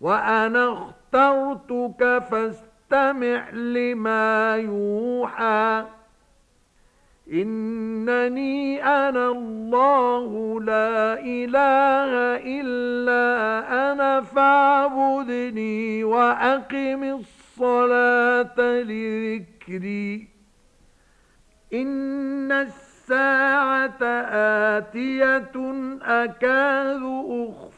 وأنا اخترتك فاستمع لما يوحى إنني أنا الله لا إله إلا أنا فاعبدني وأقم الصلاة لذكري إن الساعة آتية أكاد أخفى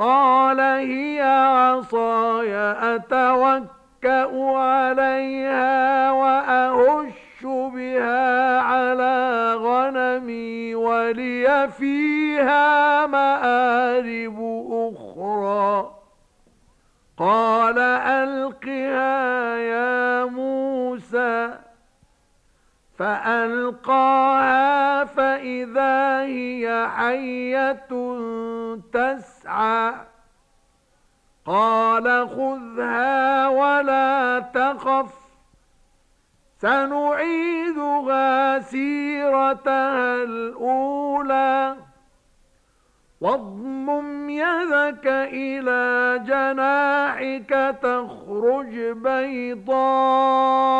قال هي عصاي أتوكأ عليها وأهش بها على غنمي ولي فيها مآرب أخرى. قال ألقها يا موسى فألقاها فألقاها إِذَا هِيَ حَيَّةٌ تَسْعَى. قَالَ خُذْهَا وَلَا تَخَفْ. سَنُعِيدُهَا سِيرَتَهَا الْأُولَى. وَاضْمُمْ يَدَكَ إِلَى جَنَاحِكَ تَخْرُجْ بَيْضَاءَ.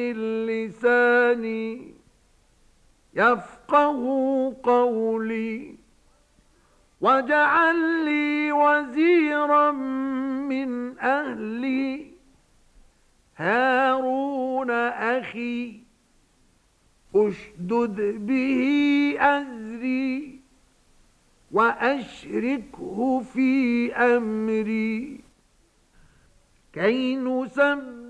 من لساني يفقه قولي واجعل لي وزيرا من أهلي هارون أخي أشدد به أزري وأشركه في أمري كي نسبب